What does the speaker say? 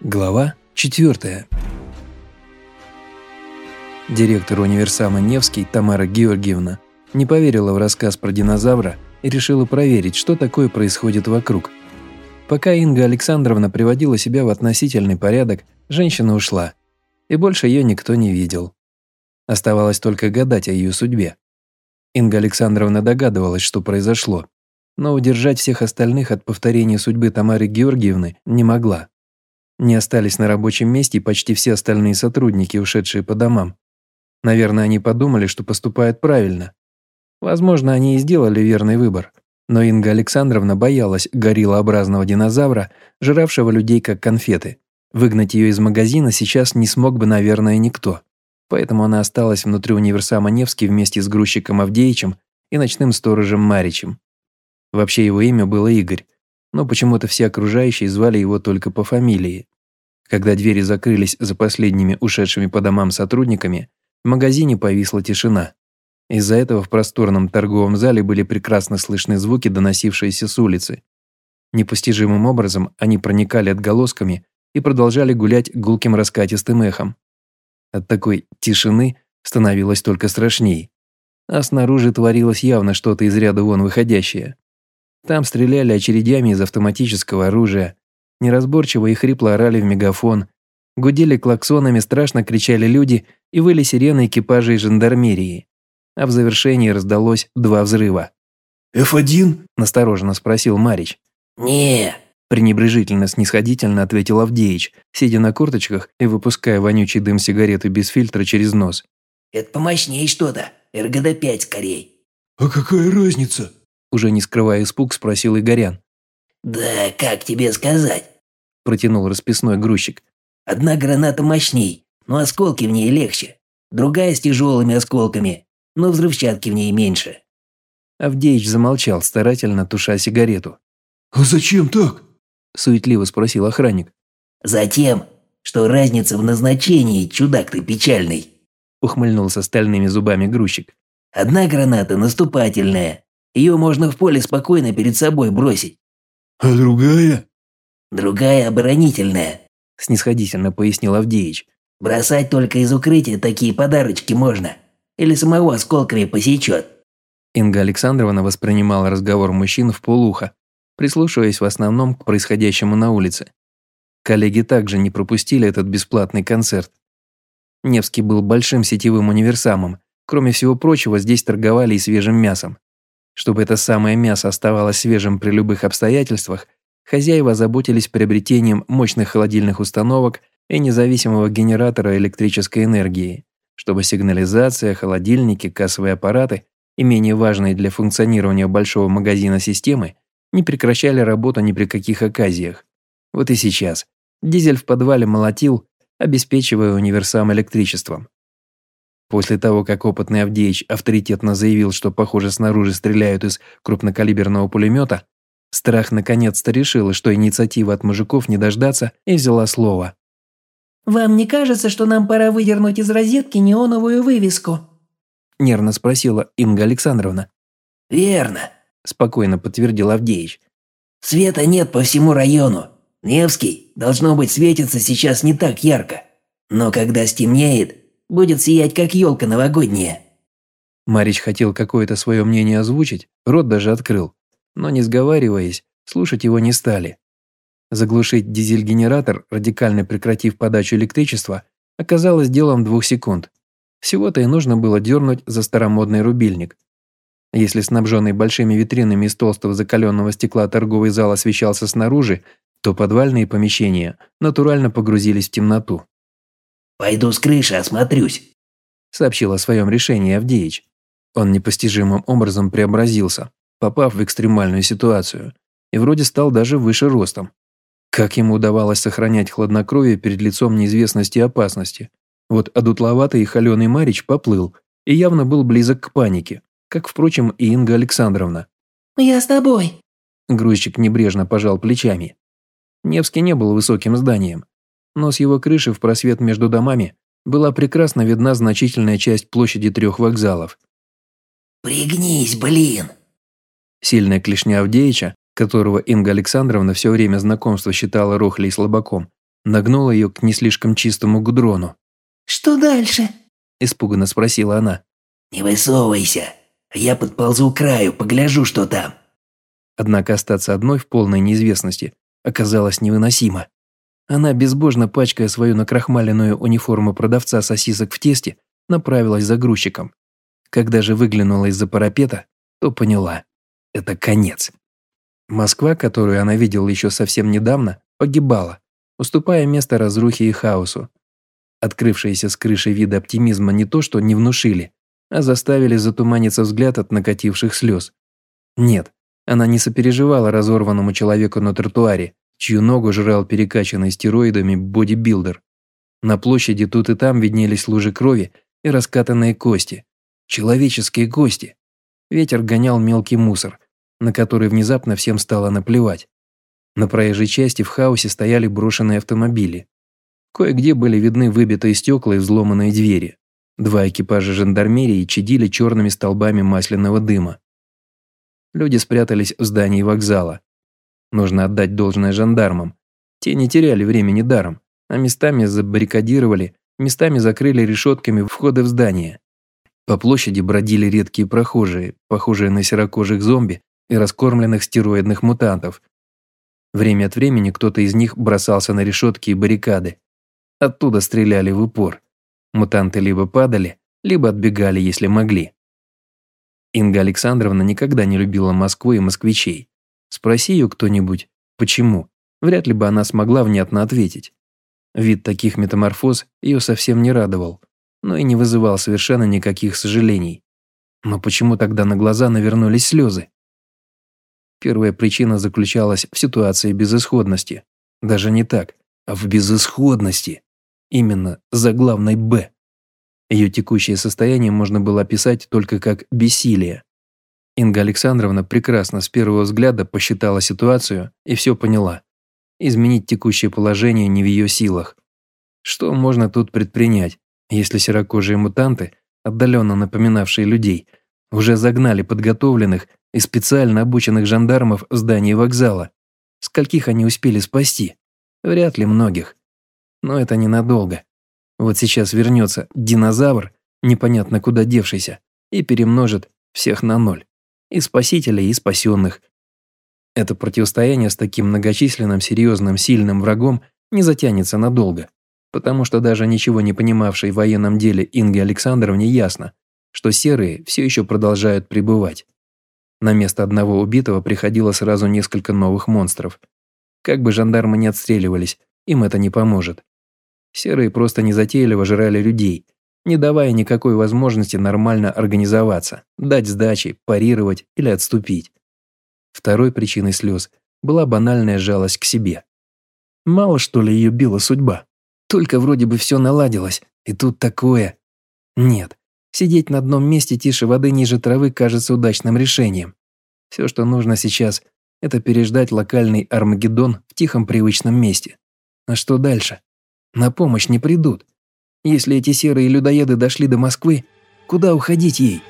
Глава 4. Директор универсама Невский Тамара Георгиевна не поверила в рассказ про динозавра и решила проверить, что такое происходит вокруг. Пока Инга Александровна приводила себя в относительный порядок, женщина ушла, и больше ее никто не видел. Оставалось только гадать о ее судьбе. Инга Александровна догадывалась, что произошло, но удержать всех остальных от повторения судьбы Тамары Георгиевны не могла. Не остались на рабочем месте почти все остальные сотрудники, ушедшие по домам. Наверное, они подумали, что поступают правильно. Возможно, они и сделали верный выбор. Но Инга Александровна боялась гориллообразного динозавра, жравшего людей как конфеты. Выгнать ее из магазина сейчас не смог бы, наверное, никто. Поэтому она осталась внутри универсама Невский вместе с грузчиком Авдеичем и ночным сторожем Маричем. Вообще его имя было Игорь, но почему-то все окружающие звали его только по фамилии. Когда двери закрылись за последними ушедшими по домам сотрудниками, в магазине повисла тишина. Из-за этого в просторном торговом зале были прекрасно слышны звуки, доносившиеся с улицы. Непостижимым образом они проникали отголосками и продолжали гулять гулким раскатистым эхом. От такой тишины становилось только страшней. А снаружи творилось явно что-то из ряда вон выходящее. Там стреляли очередями из автоматического оружия, неразборчиво и хрипло орали в мегафон, гудели клаксонами, страшно кричали люди и выли сирены экипажей жандармерии. А в завершении раздалось два взрыва. «Ф1?» – настороженно спросил Марич. не пренебрежительно-снисходительно ответил Авдеич, сидя на курточках и выпуская вонючий дым сигареты без фильтра через нос. «Это помощнее что-то. РГД-5 скорей». «А какая разница?» Уже не скрывая испуг, спросил Игорян. «Да как тебе сказать?» Протянул расписной грузчик. «Одна граната мощней, но осколки в ней легче. Другая с тяжелыми осколками, но взрывчатки в ней меньше». Авдеич замолчал, старательно туша сигарету. «А зачем так?» Суетливо спросил охранник. «Затем, что разница в назначении, чудак ты печальный», ухмыльнулся стальными зубами грузчик. «Одна граната наступательная. Ее можно в поле спокойно перед собой бросить. «А другая?» «Другая оборонительная», – снисходительно пояснил Авдеич. «Бросать только из укрытия такие подарочки можно. Или самого осколками посечет». Инга Александровна воспринимала разговор мужчин в полуха, прислушиваясь в основном к происходящему на улице. Коллеги также не пропустили этот бесплатный концерт. Невский был большим сетевым универсамом. Кроме всего прочего, здесь торговали и свежим мясом. Чтобы это самое мясо оставалось свежим при любых обстоятельствах, хозяева заботились приобретением мощных холодильных установок и независимого генератора электрической энергии, чтобы сигнализация, холодильники, кассовые аппараты и менее важные для функционирования большого магазина системы не прекращали работу ни при каких оказиях. Вот и сейчас. Дизель в подвале молотил, обеспечивая универсам электричеством. После того, как опытный Авдеич авторитетно заявил, что, похоже, снаружи стреляют из крупнокалиберного пулемета, Страх наконец-то решила, что инициатива от мужиков не дождаться, и взяла слово. «Вам не кажется, что нам пора выдернуть из розетки неоновую вывеску?» Нервно спросила Инга Александровна. «Верно», – спокойно подтвердил Авдеич. «Света нет по всему району. Невский, должно быть, светится сейчас не так ярко. Но когда стемнеет, Будет сиять, как елка новогодняя». Марич хотел какое-то свое мнение озвучить, рот даже открыл, но не сговариваясь, слушать его не стали. Заглушить дизель-генератор, радикально прекратив подачу электричества, оказалось делом двух секунд. Всего-то и нужно было дернуть за старомодный рубильник. Если снабженный большими витринами из толстого закаленного стекла торговый зал освещался снаружи, то подвальные помещения натурально погрузились в темноту. «Пойду с крыши осмотрюсь», – сообщил о своем решении Авдеич. Он непостижимым образом преобразился, попав в экстремальную ситуацию, и вроде стал даже выше ростом. Как ему удавалось сохранять хладнокровие перед лицом неизвестности и опасности? Вот одутловатый и холеный Марич поплыл и явно был близок к панике, как, впрочем, и Инга Александровна. «Я с тобой», – грузчик небрежно пожал плечами. Невский не был высоким зданием, но с его крыши в просвет между домами была прекрасно видна значительная часть площади трех вокзалов. «Пригнись, блин!» Сильная клешня Авдеича, которого Инга Александровна все время знакомства считала рохлей слабаком, нагнула ее к не слишком чистому гудрону. «Что дальше?» – испуганно спросила она. «Не высовывайся, я подползу к краю, погляжу, что там». Однако остаться одной в полной неизвестности оказалось невыносимо. Она, безбожно пачкая свою накрахмаленную униформу продавца сосисок в тесте, направилась за грузчиком. Когда же выглянула из-за парапета, то поняла – это конец. Москва, которую она видела еще совсем недавно, погибала, уступая место разрухе и хаосу. Открывшиеся с крыши виды оптимизма не то что не внушили, а заставили затуманиться взгляд от накативших слез. Нет, она не сопереживала разорванному человеку на тротуаре, чью ногу жрал перекачанный стероидами бодибилдер. На площади тут и там виднелись лужи крови и раскатанные кости. Человеческие кости. Ветер гонял мелкий мусор, на который внезапно всем стало наплевать. На проезжей части в хаосе стояли брошенные автомобили. Кое-где были видны выбитые стекла и взломанные двери. Два экипажа жандармерии чадили черными столбами масляного дыма. Люди спрятались в здании вокзала. Нужно отдать должное жандармам. Те не теряли времени даром, а местами забаррикадировали, местами закрыли решетками входы в здание. По площади бродили редкие прохожие, похожие на серокожих зомби и раскормленных стероидных мутантов. Время от времени кто-то из них бросался на решетки и баррикады. Оттуда стреляли в упор. Мутанты либо падали, либо отбегали, если могли. Инга Александровна никогда не любила Москву и москвичей. Спроси ее кто-нибудь, почему, вряд ли бы она смогла внятно ответить. Вид таких метаморфоз ее совсем не радовал, но и не вызывал совершенно никаких сожалений. Но почему тогда на глаза навернулись слезы? Первая причина заключалась в ситуации безысходности. Даже не так, а в безысходности. Именно за главной «Б». Ее текущее состояние можно было описать только как бессилие. Инга Александровна прекрасно с первого взгляда посчитала ситуацию и все поняла. Изменить текущее положение не в ее силах. Что можно тут предпринять, если серокожие мутанты, отдаленно напоминавшие людей, уже загнали подготовленных и специально обученных жандармов в здание вокзала? Скольких они успели спасти? Вряд ли многих. Но это ненадолго. Вот сейчас вернется динозавр, непонятно куда девшийся, и перемножит всех на ноль и спасителей, и спасенных. Это противостояние с таким многочисленным, серьезным, сильным врагом не затянется надолго, потому что даже ничего не понимавшей в военном деле Инге Александровне ясно, что серые все еще продолжают пребывать. На место одного убитого приходило сразу несколько новых монстров. Как бы жандармы не отстреливались, им это не поможет. Серые просто незатейливо жрали людей, не давая никакой возможности нормально организоваться, дать сдачи, парировать или отступить. Второй причиной слез была банальная жалость к себе. Мало что ли ее била судьба? Только вроде бы все наладилось, и тут такое. Нет, сидеть на одном месте тише воды ниже травы кажется удачным решением. Все, что нужно сейчас, это переждать локальный Армагеддон в тихом привычном месте. А что дальше? На помощь не придут. Если эти серые людоеды дошли до Москвы, куда уходить ей?